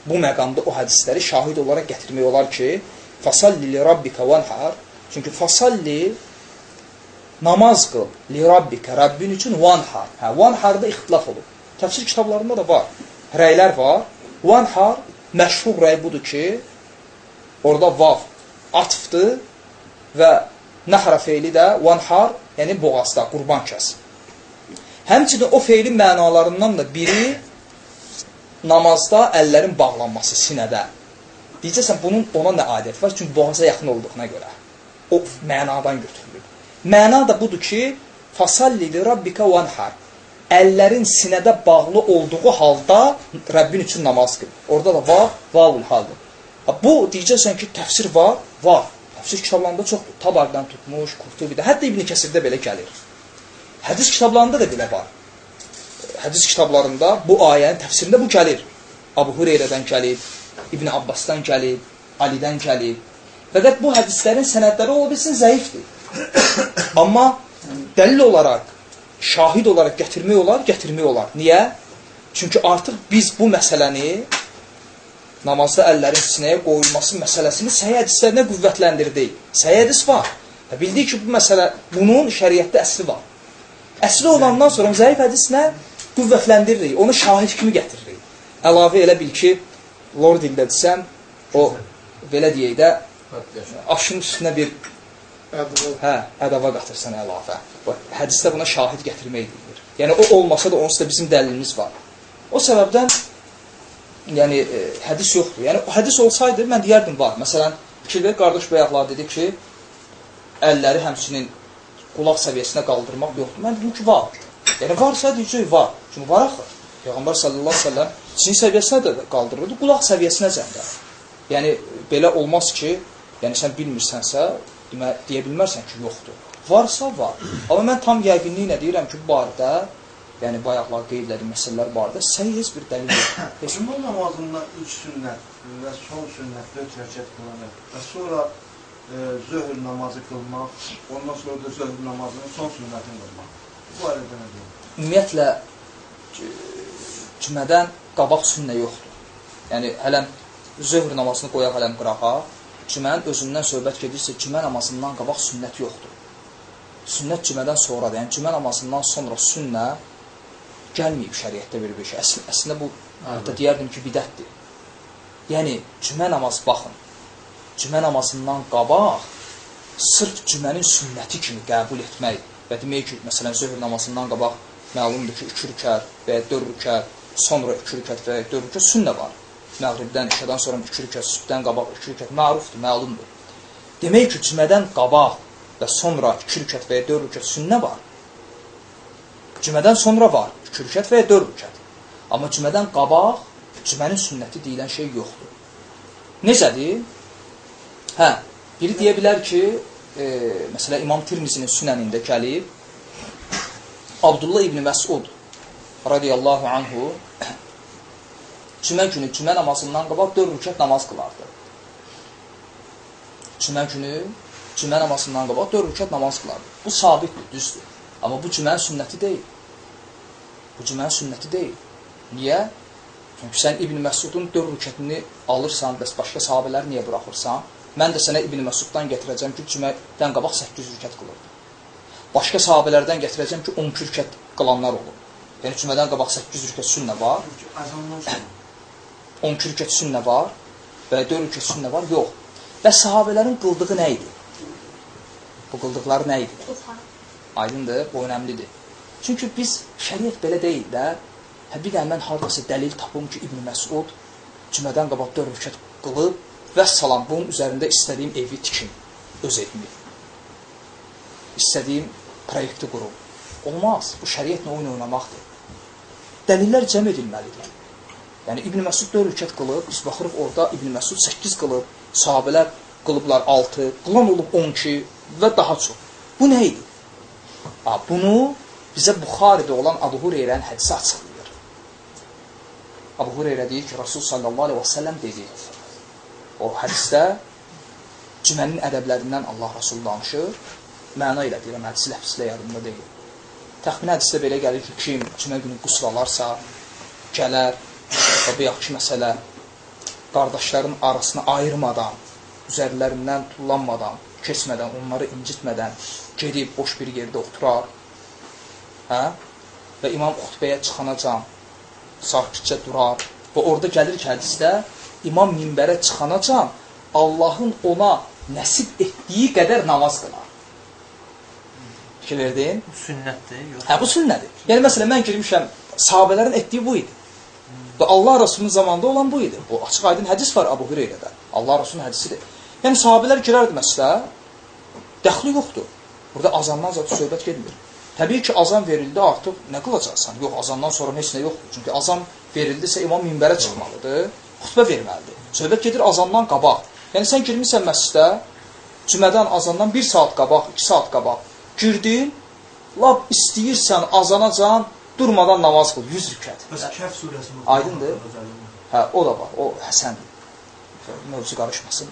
Bu məqamda o hədisləri şahid olaraq gətirmək olar ki, Fasalli li rabbika vanhar. Çünki fasalli namaz qıl li rabbikə, Rəbbin üçün vanhar. Hə, vanharda ixtilaf olub. Təfsir kitablarında da var. Rəylər var. Vanhar məşhur rəy budur ki, orada vav atfdır və nəhra feili də vanhar, yəni boğazda, qurban kəs. Həmçinin o feilin mənalarından da biri namazda əllərin bağlanması sinədə. Deyəcəksən, bunun ona nə adət var? Çünki boğaza yaxın olduğuna görə. O mənadan götürülür. Məna da budur ki, fasalli li rabbika vanhar. Əllərin sinədə bağlı olduğu halda Rəbbin üçün namaz qıl. Orada da var, vavul haldır. Bu deyəcəksən ki, təfsir var, var. Təfsir kitablarında çoxdur. Tabardan tutmuş, Qurtubidə, hətta İbn Kəsirdə belə gəlir. Hədis kitablarında da belə var. Hədis kitablarında bu ayənin təfsirində bu gəlir. Abu Hureyrədən gəlib, İbn Abbasdan gəlib, Alidən gəlib. Fəqət bu hədislərin sənədləri ola bilsin zəifdir. <coughs> Amma dəlil olaraq, şahid olaraq gətirmək olar, gətirmək olar. Niyə? Çünki artıq biz bu məsələni namazda əllərin sinəyə qoyulması məsələsini səhiy hədislərinə qüvvətləndirdik. Səhiy hədis var. Və bildik ki, bu məsələ, bunun şəriətdə əsli var. Əsli olandan sonra zəif hədislə qüvvətlendiririk, onu şahid kimi gətiririk. Əlavə elə bil ki, lor dildə desəm, o, belə deyək də, aşın üstünə bir Hə, ədava qatırsan əlavə. Hədisdə buna şahid gətirmək deyilir. Yəni o olmasa da onsuz da bizim dəlilimiz var. O səbəbdən yəni e, hədis yoxdur. Yəni hədis olsaydı mən deyərdim var. Məsələn, fikir ver qardaş bayaqlar dedi ki, əlləri həmçinin qulaq səviyyəsinə qaldırmaq yoxdur. Mən dedim ki, var. Yəni varsa deyəcək var. Çünki var axı. Peyğəmbər sallallahu əleyhi və səlləm çin səviyyəsinə də qaldırırdı, qulaq səviyyəsinə də. Yəni belə olmaz ki, yəni sən bilmirsənsə, demə, deyə bilmərsən ki, yoxdur. Varsa var. Amma mən tam yəqinliklə deyirəm ki, bu barədə yəni bayaqlar qeyd etdiyim məsələlər barədə səhih heç bir dəlil yox. <coughs> Heç Cümə namazında üç sünnət və son sünnət dörd rəkət qılınır. Və sonra e, zöhr namazı qılmaq, ondan sonra da zöhr namazının son sünnətini qılmaq. Bu barədə nə deyim? ümumiyyətlə cümədən qabaq sünnə yoxdur. Yəni hələm zöhr namazını qoyaq hələm qırağa, cümənin özündən söhbət gedirsə, cümə namazından qabaq sünnət yoxdur. Sünnət cümədən sonradır. Yəni cümə namazından sonra sünnə gəlməyib şəriətdə bir bir şey. Əsl, əslində bu hətta deyərdim ki, bidətdir. Yəni cümə namazı baxın. Cümə namazından qabaq sırf cümənin sünnəti kimi qəbul etmək və demək ki, məsələn, zöhr namazından qabaq məlumdur ki, 2 rükət və ya 4 rükət, sonra 2 rükət və ya 4 rükət sünnə var. Məğribdən, işədən sonra 2 rükət, sübhdən qabaq 2 rükət mərufdur, məlumdur. Demək ki, cümədən qabaq və sonra 2 rükət və ya 4 rükət sünnə var. Cümədən sonra var 2 rükət və ya 4 rükət. Amma cümədən qabaq cümənin sünnəti deyilən şey yoxdur. Necədir? Hə, biri deyə bilər ki, e, məsələ İmam Tirmizinin sünənində gəlib, Abdullah ibn Məsud radiyallahu anhu cümə günü cümə namazından qabaq 4 rükət namaz qılardı. Cümə günü cümə namazından qabaq 4 rükət namaz qılardı. Bu sabitdir, düzdür. Amma bu cümənin sünnəti deyil. Bu cümənin sünnəti deyil. Niyə? Çünki sən İbn Məsudun 4 rükətini alırsan, bəs başqa sahabələri niyə buraxırsan? Mən də sənə İbn Məsuddan gətirəcəm ki, cümədən qabaq 8 rükət qılırdı. Başqa sahabələrdən gətirəcəm ki, 12 rükət qılanlar olur. Yəni cümədən qabaq 8 rükət sünnə var, Çünki azandan sonra 12 rükət sünnə var və 4 rükət sünnə var, yox. Və sahabələrin qıldığı nə idi? Bu qıldıqları nə idi? Aydındır, bu önəmlidir. Çünki biz şəriət belə deyil də, hə bir də mən hardasa dəlil tapım ki, İbn Məsud cümədən qabaq 4 rükət qılıb və salam bunun üzərində istədiyim evi tikim, öz evimi. İstədiyim proyekti qurum. Olmaz. Bu şəriətlə oyun oynamaqdır. Dəlillər cəm edilməlidir. Yəni İbn Məsud 4 rükət qılıb, biz baxırıq orada İbn Məsud 8 qılıb, sahabelər qılıblar 6, qılan olub 12 və daha çox. Bu nə idi? Ha, bunu bizə Buxaridə olan Abu Hureyrenin hədisi açıqlayır. Abu Hureyre deyir ki, Rasul sallallahu aleyhi və səlləm dedi. O hədisdə cümənin ədəblərindən Allah Rasul danışır. Məna ilə deyirəm, hədisi ləfslə yadımda deyil. Təxminə hədisdə belə gəlir ki, kim cümə günü qusl alarsa, gələr və bu yaxşı məsələ qardaşların arasını ayırmadan, üzərlərindən tullanmadan, keçmədən, onları incitmədən gedib boş bir yerdə oturar. Hə? Və imam xutbəyə çıxanacan sakitcə durar. Və orada gəlir ki, hədisdə imam minbərə çıxanacan Allahın ona nəsib etdiyi qədər namaz qılar. Fikir verdin? Bu sünnətdir, yox. Hə, bu sünnədir. Yəni, məsələn, mən girmişəm, sahabələrin etdiyi bu idi. Və Allah Rasulunun zamanında olan bu idi. Bu açıq aydın hədis var Abu Hüreyrədə. Allah Rasulunun hədisidir. Yəni, sahabələr girərdi məsələ, dəxli yoxdur. Burada azandan zaten söhbət getmir. Təbii ki, azan verildi, artıq nə qılacaqsan? Yox, azandan sonra heç nə yoxdur. Çünki azan verildisə, imam minbərə çıxmalıdır, xutbə verməlidir. Söhbət gedir azandan qabaq. Yəni, sən girmişsən məscidə, cümədən azandan bir saat qabaq, iki saat qabaq girdin, lab istəyirsən azanacan durmadan namaz qıl, 100 rükət. Bəs Kəhf surəsi Aydındır. Hə, o da var, o həsəndir. Mövzu qarışmasın.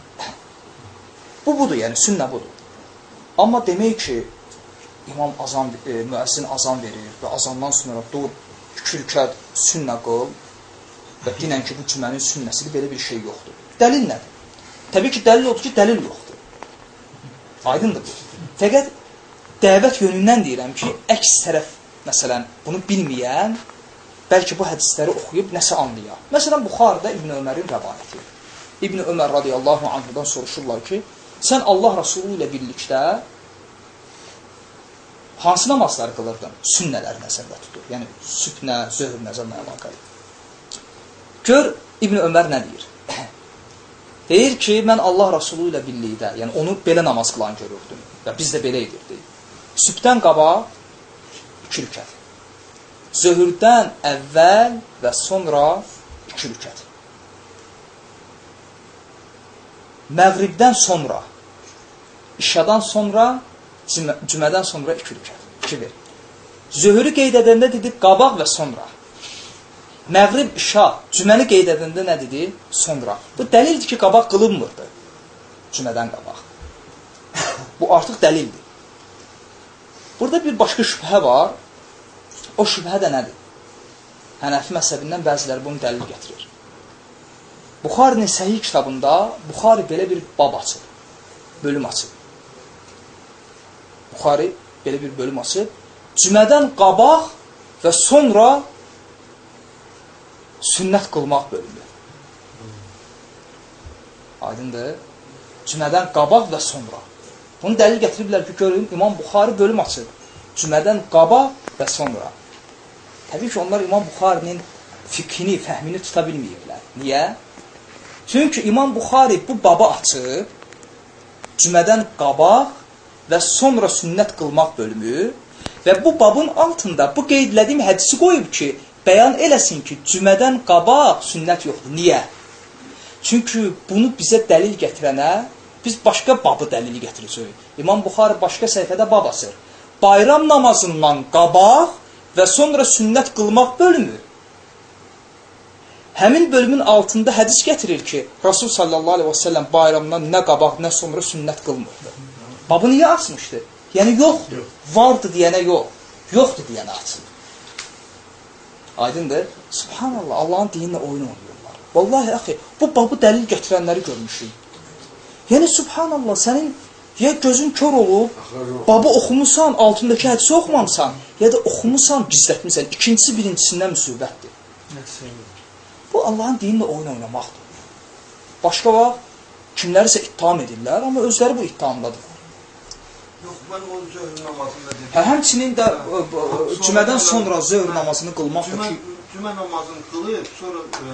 Bu budur, yəni sünnə budur. Amma demək ki, imam azan, e, müəzzin azan verir və azandan sonra dur, iki rükət sünnə qıl və dinən ki, bu cümənin sünnəsidir, belə bir şey yoxdur. Dəlil nədir? Təbii ki, dəlil odur ki, dəlil yoxdur. Aydındır bu. Fəqət dəvət yönündən deyirəm ki, əks tərəf, məsələn, bunu bilməyən bəlkə bu hədisləri oxuyub nəsə anlayar. Məsələn, Buxarıda İbn Ömərin rəvayəti. İbn Ömər radiyallahu anhudan soruşurlar ki, sən Allah Rasulü ilə birlikdə hansı namazları qılırdın? Sünnələri nəzərdə tutur. Yəni, sübhnə, zöhr nəzərlə əlaqəli. Gör, İbn Ömər nə deyir? <coughs> Deyir ki, mən Allah Rasulü ilə birlikdə, yəni onu belə namaz qılan görürdüm və biz də belə edirdik. Sübhdən qabaq iki rükət. Zöhrdən əvvəl və sonra iki rükət. Məğribdən sonra, işadan sonra, cümə, cümədən sonra iki rükət. İki ver. Zöhrü qeyd edəndə dedi qabaq və sonra. Məğrib, işa, cüməni qeyd edəndə nə dedi? Sonra. Bu dəlildir ki, qabaq qılınmırdı. Cümədən qabaq. <laughs> Bu artıq dəlildir. Burada bir başqa şübhə var. O şübhə də nədir? Hənəfi məzhəbindən bəziləri bunu dəlil gətirir. Buxarinin səhih kitabında Buxari belə bir bab açır. Bölüm açır. Buxari belə bir bölüm açıb. Cümədən qabaq və sonra sünnət qılmaq bölümü. Aydındır? Cümədən qabaq və sonra. Bunu dəlil gətiriblər ki, görün, İmam Buxari bölüm açır. Cümədən qabaq və sonra. Təbii ki, onlar İmam Buxarinin fikhini, fəhmini tuta bilməyiblər. Niyə? Çünki İmam Buxari bu baba açıb, cümədən qabaq və sonra sünnət qılmaq bölümü və bu babın altında bu qeydlədiyim hədisi qoyub ki, bəyan eləsin ki, cümədən qabaq sünnət yoxdur. Niyə? Çünki bunu bizə dəlil gətirənə biz başqa babı dəlili gətirəcəyik. İmam Buxari başqa səhifədə bab açır. Bayram namazından qabaq və sonra sünnət qılmaq bölümü. Həmin bölümün altında hədis gətirir ki, Rasul sallallahu əleyhi və səlləm bayramdan nə qabaq, nə sonra sünnət qılmırdı. Babı niyə açmışdı? Yəni yoxdur. Vardı deyənə yox. Yoxdur deyənə açır. Aydındır? Subhanallah, Allahın dininlə oyun oynayırlar. Vallahi axı, bu babı dəlil gətirənləri görmüşük. Yəni subhanallah, sənin ya gözün kör olub, babı oxumusan, altındakı hədisi oxumamısan, ya da oxumusan, gizlətmisən. İkincisi birincisindən müsibətdir. Bu Allahın dininlə oyun oynamaqdır. Başqa vaxt kimlərisə ittiham edirlər, amma özləri bu ittihamdadır. Yox, mən o zöhr namazında dedim. Hə, həmçinin də ə, ə, cümədən sonra zöhr namazını qılmaq da Cümə, ki, cümə namazını qılıb, sonra e,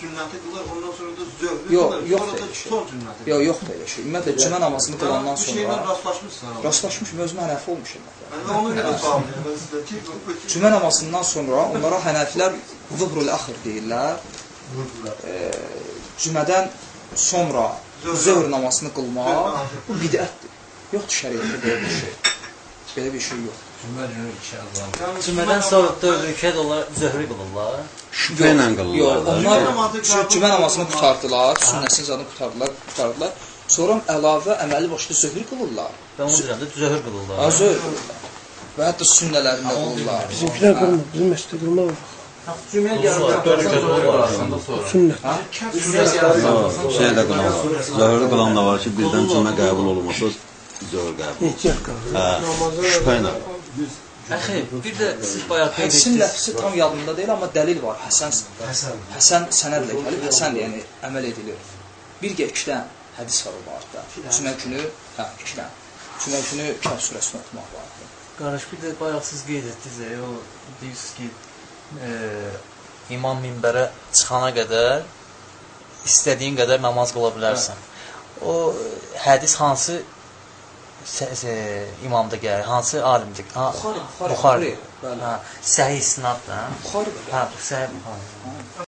sünnəti qılır, ondan sonra da zöhrü Yox, qılır, yox sonra da son sünnəti. yox, yoxdur elə şey. Ümumiyyətlə cümə namazını qılandan Bu şeylə sonra rastlaşmışsın ama. rastlaşmışım, özümə hənəfi olmuşam. Mən ki, bu- bu- Cümə namazından sonra onlara hənəflər zuhrul axir deyirlər. E, cümədən sonra zöhr namazını qılmaq bu bidətdir. Yoxdur şəriətdə belə bir şey. Belə bir şey yoxdur. Yəni, Cümədən sonra dörd rükət onlar zöhrü qılırlar. Şübhə ilə qılırlar. Yox, da. onlar Cümə namazı cü- cümə namazını qutardılar, sünnəsini zadını qutardılar, qutardılar. Sonra əlavə əməli başda zöhr qılırlar. Və onun üzərində zöhr qılırlar. Ha, zöhr qılırlar. Və hətta sünnələrində qılırlar. Bizimkiler kılmaz. Bizim mesleği kılmaz. Cümə. Yox, şey də qılan var. Zöhrü qılan da var ki, birdən cümə qəbul olunmasa zöhr qəbul. İhtiyat kalır. Hə, şübhə ilə. Əxi, bir də siz bayaq Hədisin etdiniz. ləfsi tam yadımda deyil, amma dəlil var. Həsən Həsən sənədlə gəlib, Həsən yəni əməl edilir. Bir gəl iki dənə hədis var o barədə. Cümə günü, hə, iki dənə. Cümə günü Kəhf surəsini oxumaq barədə. Qardaş, bir də bayaq siz qeyd etdiniz, e, o deyirsiniz ki, e, imam minbərə çıxana qədər istədiyin qədər namaz qıla bilərsən. O hədis hansı imamda gəlir, hansı alimdir? Ha, Buxari, Buxari. Bəli. Ha, səhih isnaddır. hə? Buxari bu səhih.